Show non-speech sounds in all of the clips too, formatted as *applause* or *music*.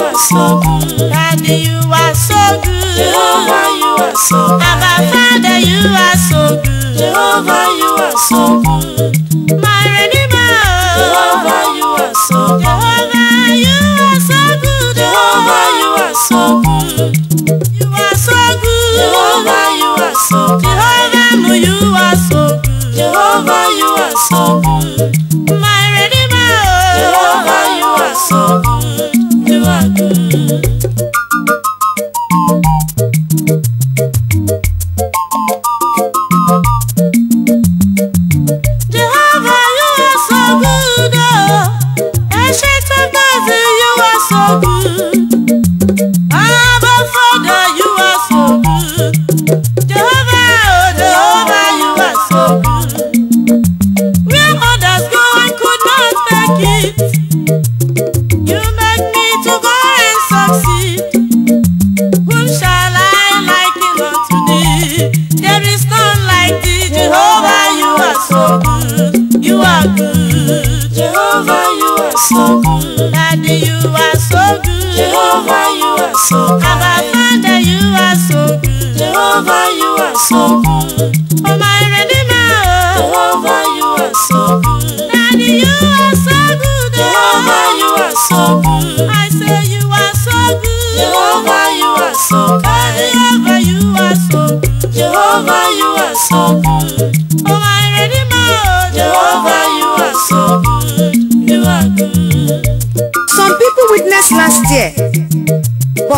are so good. Daddy, you are so good. Jehovah, you are so good. Abba, Father, you are so good. Jehovah, you are so good.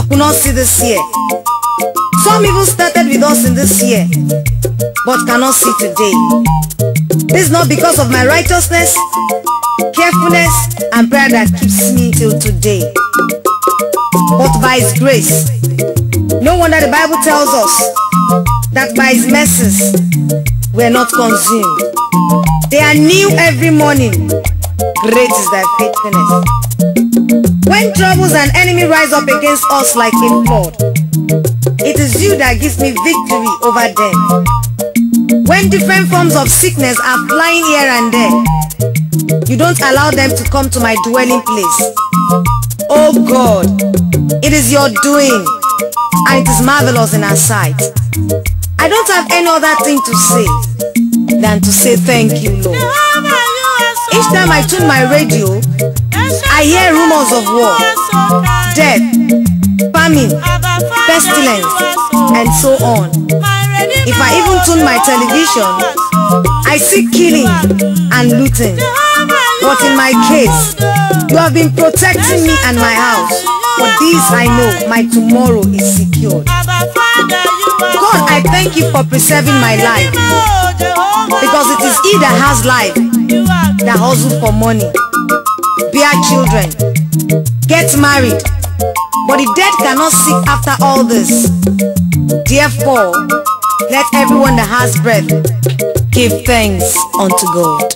Could not see this year. Some even started with us in this year, but cannot see today. This is not because of my righteousness, carefulness, and prayer that keeps me till today, but by His grace. No wonder the Bible tells us that by His mercies we are not consumed. They are new every morning. Great is thy faithfulness. When troubles and enemy rise up against us like a flood, it is you that gives me victory over them. When different forms of sickness are flying here and there, you don't allow them to come to my dwelling place. Oh God, it is your doing, and it is marvelous in our sight. I don't have any other thing to say than to say thank you, Lord. Each time I tune my radio, I hear rumors of war, death, famine, pestilence, and so on. If I even tune my television, I see killing and looting. But in my case, you have been protecting me and my house. For this I know my tomorrow is secured. God, I thank you for preserving my life because it is He that has life that hustle for money, bear children, get married. But the dead cannot seek after all this. Therefore, let everyone that has breath give thanks unto God.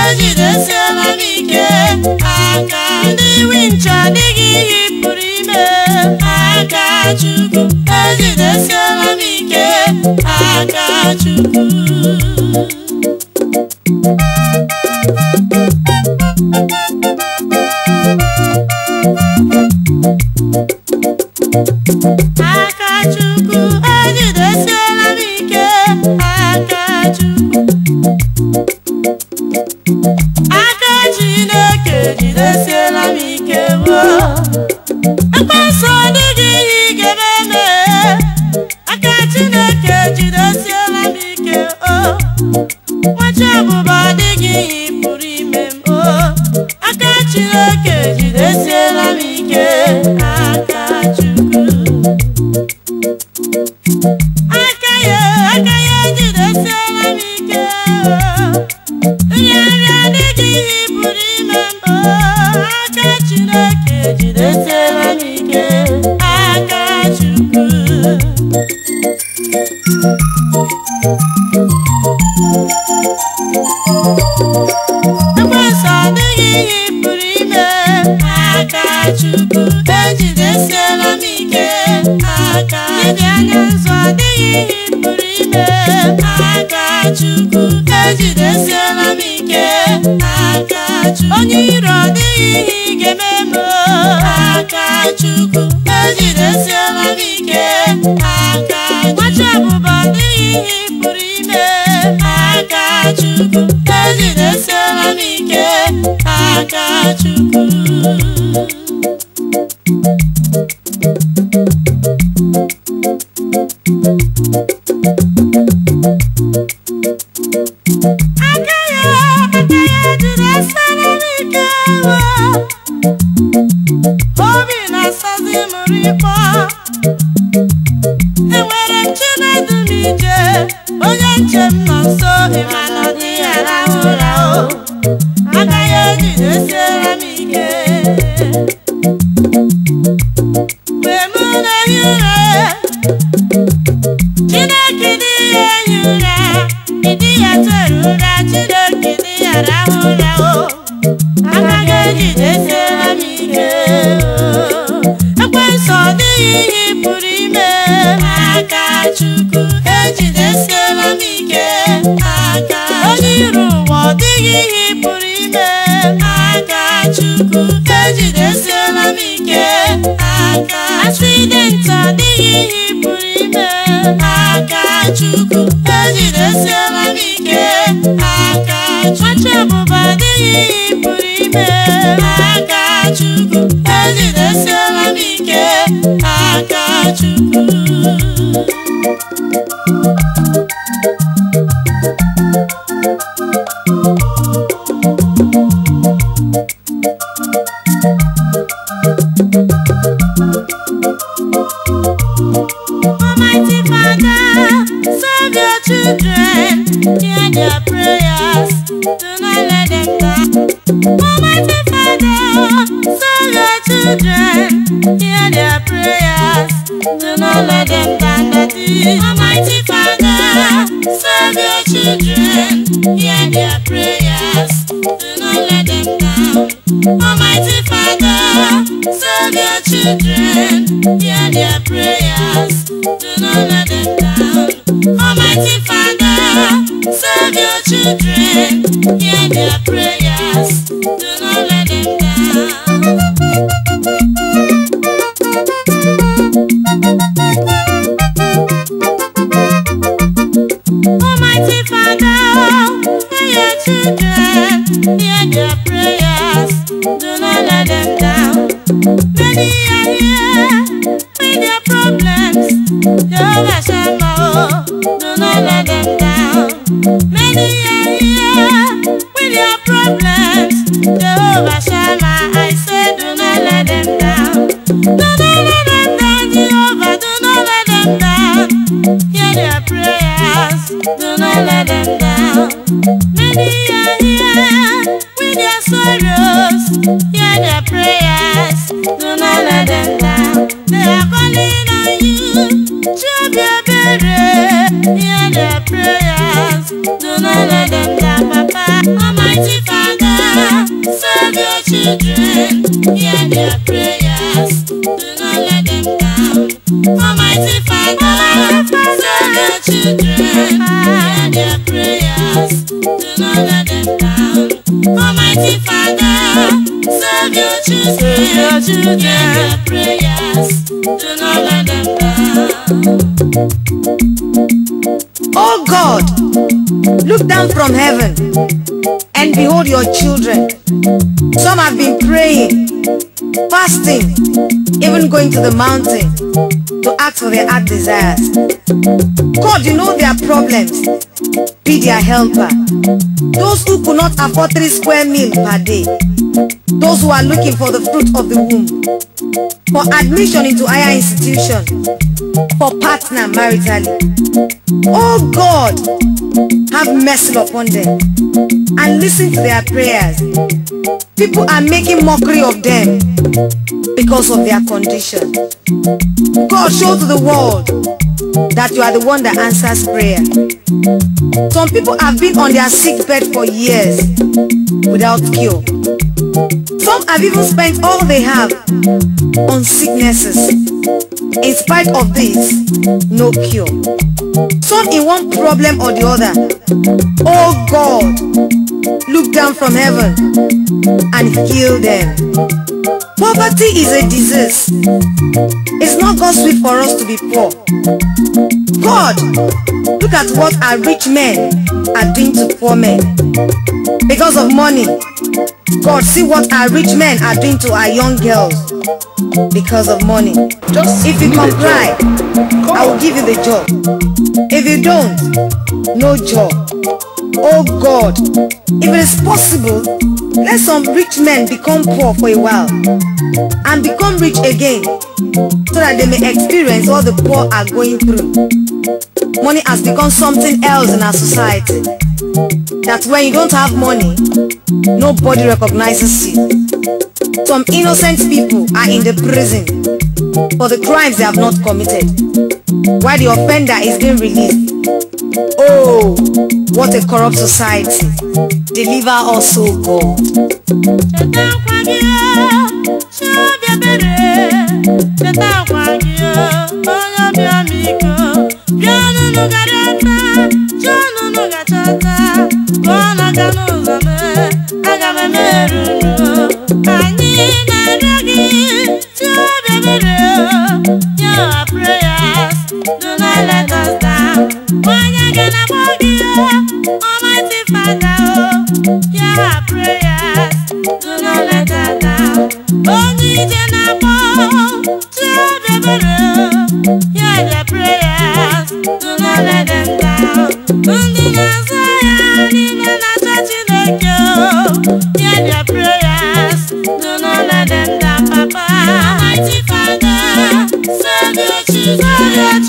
ejidesiela m adịghị ihe pụrụ ime. Aka Chukwu ejidesiela m ike aka Chukwu. enyi pụrụ ime aka Chukwu. Ejidesiela m ike aka Chukwu. ihe pụrụ ime. Aka Chukwu ejidesiela m ike. Aka onye iru ụwa ọ dịghị ihe pụrụ ime. Aka Chukwu ejidesiela m ike. Aka asidenti adịghị ihe pụrụ ime. Aka Chukwu ejidesiela m ike. Aka Chukwu ebube adịghị ihe pụrụ children, hear their prayers, do not let them down. Almighty Father, save your children, hear their prayers, do not let them down. Almighty Father, save your children, hear their prayers, do not let them down. Oh God, look down from heaven and behold your children. Fasting, even going to the mountain to ask for their heart desires. God, you know their problems. Be their helper. Those who could not afford three square meals per day. Those who are looking for the fruit of the womb. For admission into higher institution. For partner maritally. Oh God, have mercy upon them and listen to their prayers. People are making mockery of them because of their condition. God, show to the world that you are the one that answers prayer. Some people have been on their sick bed for years without cure. Some have even spent all they have on sicknesses. In spite of this, no cure. Some in one problem or the other. Oh God, look down from heaven and heal them. Poverty is a disease. It's not God's will for us to be poor. God, look at what our rich men are doing to poor men. Because of money, God, see what our rich men are doing to our young girls. Because of money. Just If you comply. I will give you the job. If you don't, no job. Oh God, if it is possible, let some rich men become poor for a while and become rich again so that they may experience what the poor are going through. Money has become something else in our society. That when you don't have money, nobody recognizes you. Some innocent people are in the prison for the crimes they have not committed, while the offender is being released. Oh, what a corrupt society. Deliver us, oh God.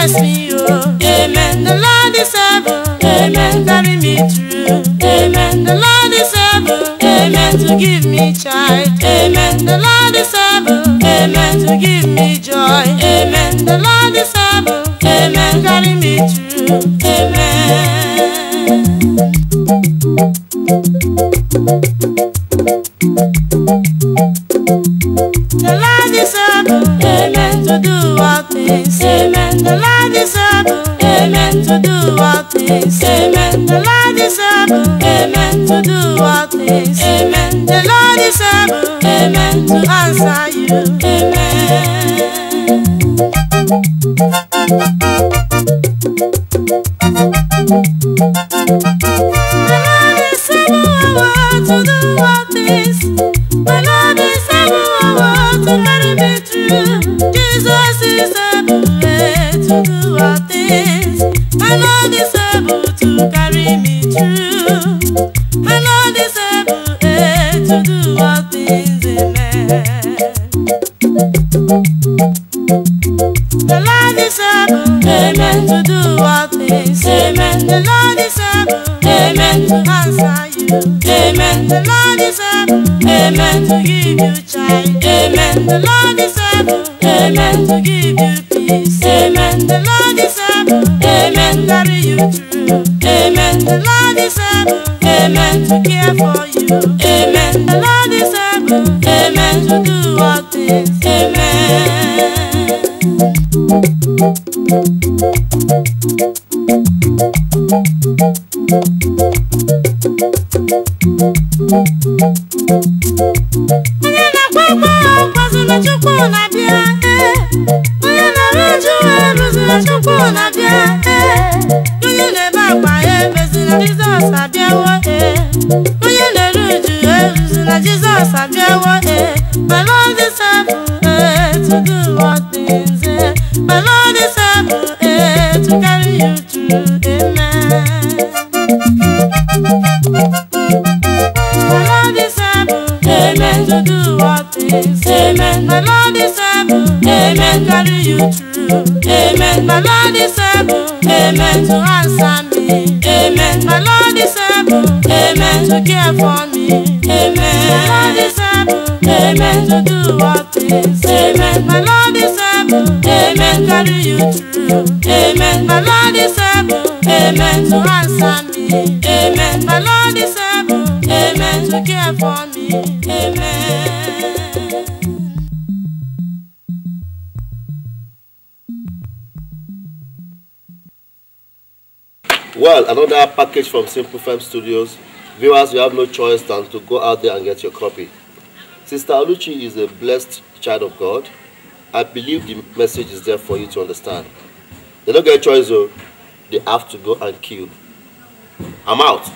bless me. The Lord is able, amen, to do all things. Amen. The Lord is able, amen, to answer you. Amen. The Lord is able, amen, to give you child. Amen. The Lord is able, na jizọs abịawo ee. onye na-eru uju eruzi jizọs abịawo ee. my lord is able ee, to do all things ee. my lord is able to carry you through amen is amen, to do all things. Amen. My Lord is able, amen, carry you through. Amen. My Lord is able, amen, to to care for me. Amen. My is able, amen, to do things. Amen. My is able, amen, carry you through. Amen. My is able, amen, to answer me. Amen. My is able, amen, to care for me. Amen. Well, another package from Simple Fem Studios. Viewers, you have no choice than to go out there and get your copy. Sister Oluchi is a blessed child of God. I believe the message is there for you to understand. They don't get a choice, though. They have to go and kill. I'm out.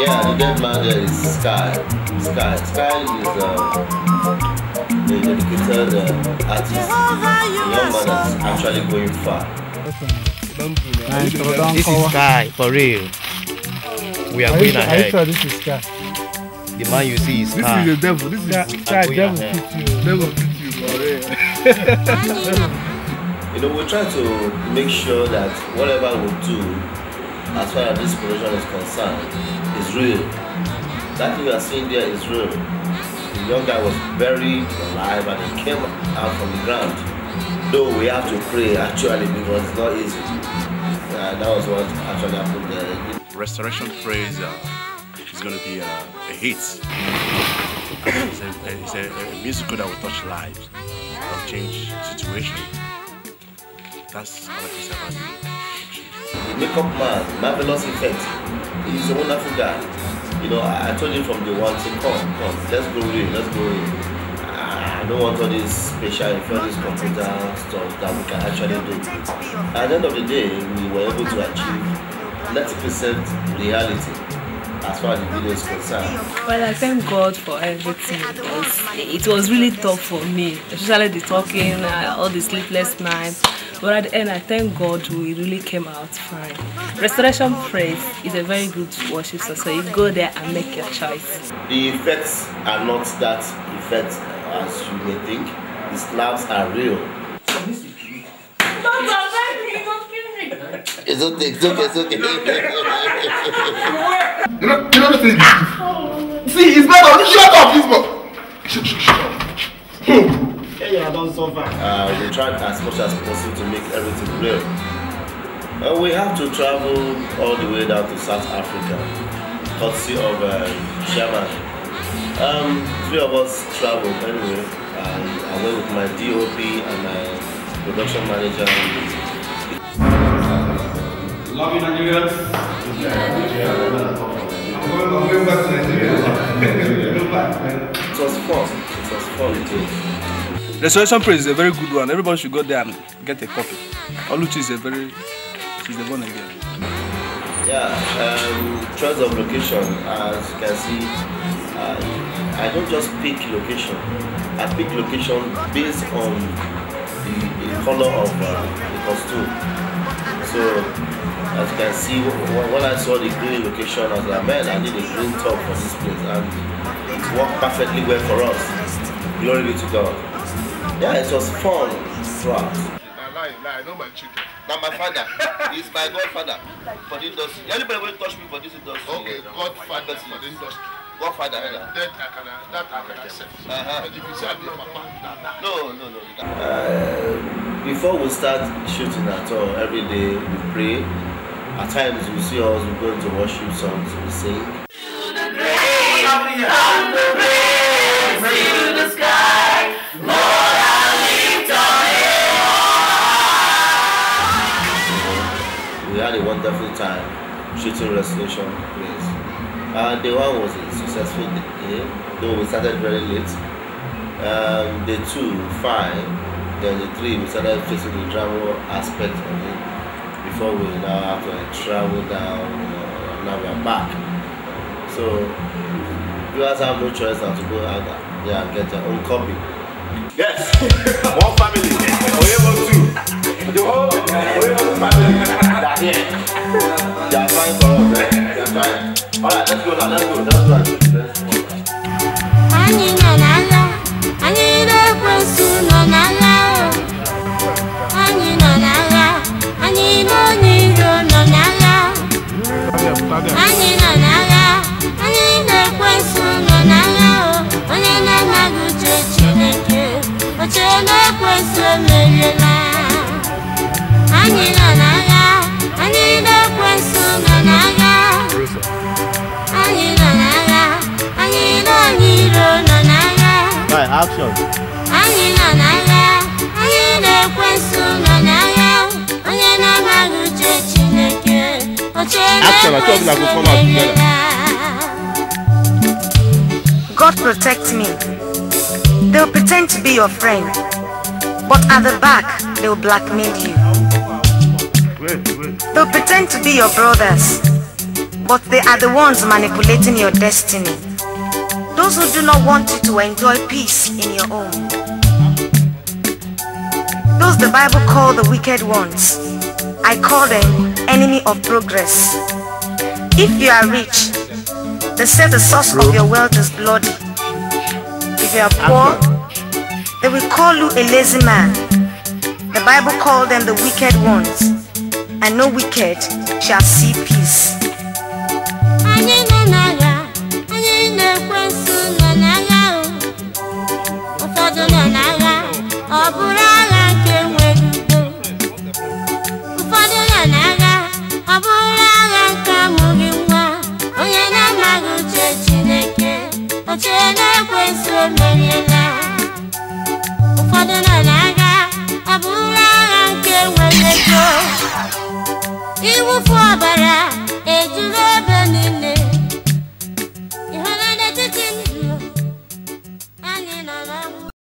Yeah, the dead man there is Sky. Sky. Sky is um, a dedicated uh, artist. Jehovah, young man that's actually going far. This is Sky for real. We are Are going you, sure- are you ahead. sure this is Sky? The man you see is Sky. This is the devil. This is Sky, Sky going devil ahead. put you. devil with you for real. You know, we try to make sure that whatever we do, as far as this production is concerned, is real. That thing you are seeing there is real. The young guy was buried alive and he came out from the ground. Though we have to pray actually because it's not easy. Uh, that was what actually happened there. Restoration Praise uh, is going to be a, a hit. It's, a, it's a, a musical that will touch lives, will change situation. That's all I can say about it. the makeup man, marvelous effect. He's a wonderful guy. You know, I, I told him from the one thing, come, come, let's go in, let's go in. I don't want all this special effects, computer stuff that we can actually do. At the end of the day, we were able to achieve 90% reality as far as the video is concerned. Well, I thank God for everything because it was really tough for me, especially the talking, uh, all the sleepless nights. But at the end, I thank God we really came out fine. Restoration Praise is a very good worship song, so you go there and make your choice. The effects are not that effect as you may think. The slaps are real. It's okay, it's okay, it's okay. You know, you know the thing. See, it's better. Shut up, this boy. Shut, shut, shut up. Hmm. Uh, we tried as much as possible to make everything real. Uh, we have to travel all the way down to South Africa, courtesy of uh, Sherman. Um, three of us traveled anyway. and I went with my DOP and my production manager. Love you, Nigerians. I'm going, I'm going back to Nigeria. Go back, man. It was fun. It was too. Restoration Praise is a very good one. Everybody should go there and get a copy. Oluchi is a very, she's the one again. Yeah, um, choice of location, as you can see, uh, I don't just pick location. I pick location based on the, the color of uh, the costume. So, as you can see, when I saw the green location, I was like, man, I need a green top for this place, and it worked perfectly well for us. Glory be to God. Yeah, it was fun throughout. I lie, lie. I know my chicken. Now my father, he's my godfather for the industry. Anybody will touch me for this industry. Okay, Godfather for the industry. Godfather, yeah. That I can, that I can accept. Uh-huh. But if you say I be a papa, nah, nah. No, no, no. Uh, before we start shooting at all, every day we pray. At times you see us, we go into worship songs, we sing. We had a wonderful time shooting Restoration Praise. Uh, day one was a successful day, though we started very late. Um, day two, fine. Then the three, we started facing the drama aspect of it before we now have to like, travel down. And now we are back. So you guys have no choice than to go out there and get your own copy. Yes, *laughs* one family. Oyebo two. The whole Oyebo family. shit. Y'all fighting for us, man. Y'all fighting. All right, let's go now. Let's go. Let's go. Let's go. 아니 나 날라 아니 더 벌써 너 날라 아니 너 날라 아니 뭐니로 너 날라 아니 너 날라 아니 더 벌써 너 날라 아니 나 나고 지내게 어째 너 벌써 늘려나 아니 너 날라 action. anyị nọ n'agha anyị na-ekwensu nọ n'agha onye na-amaghị uche chineke oche Action, I thought we na-ekwensu could come out together. God protect me. They'll pretend to be your friend, but at the back, they'll blackmail you. They'll pretend to be your brothers, but they are the ones manipulating your destiny. Those who do not want you to enjoy peace in your home. Those the Bible call the wicked ones. I call them enemy of progress. If you are rich, they say the source of your wealth is bloody. If you are poor, they will call you a lazy man. The Bible called them the wicked ones, and no wicked shall see peace. so bụrụ agha nke amụghị nwa. Onye na-amaghị uche Chineke oche na-ekwensu emeriela ụfọdụ nọ n'agha ọ bụrụ agha nke nwere ego iwufu ọbara ejuru ebe niile.